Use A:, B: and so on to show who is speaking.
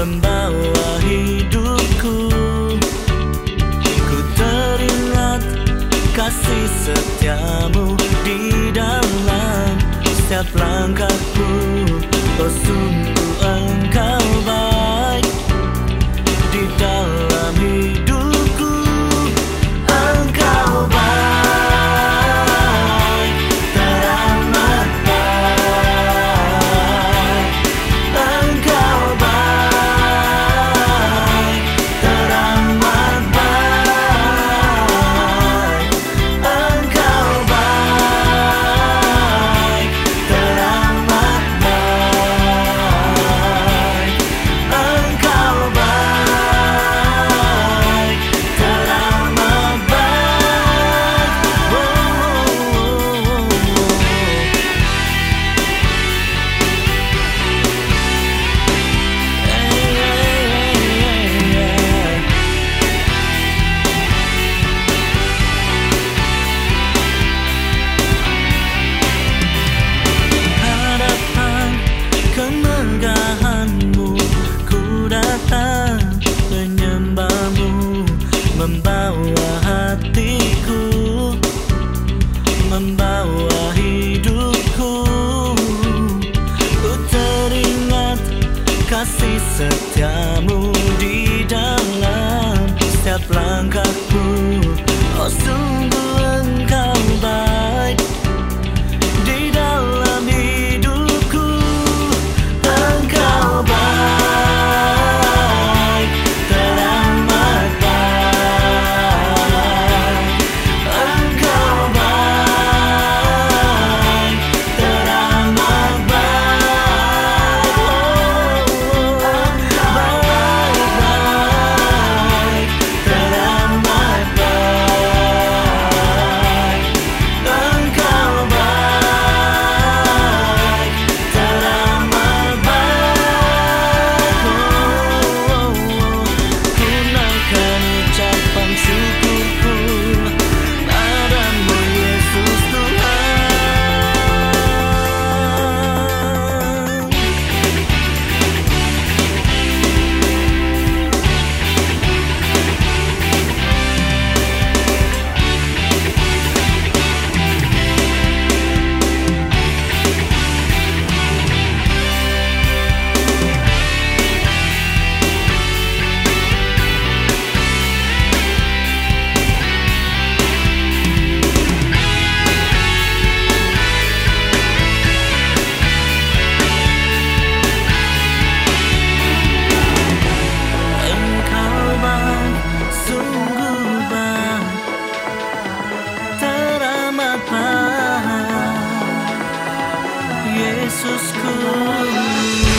A: membawa hidupku. Ku teringat kasih setiamu di dalam setiap langkahku. Oh sungguh engkau kasih setiamu di dalam setiap langkahku Oh sungguh engkau baik. Jesus comigo.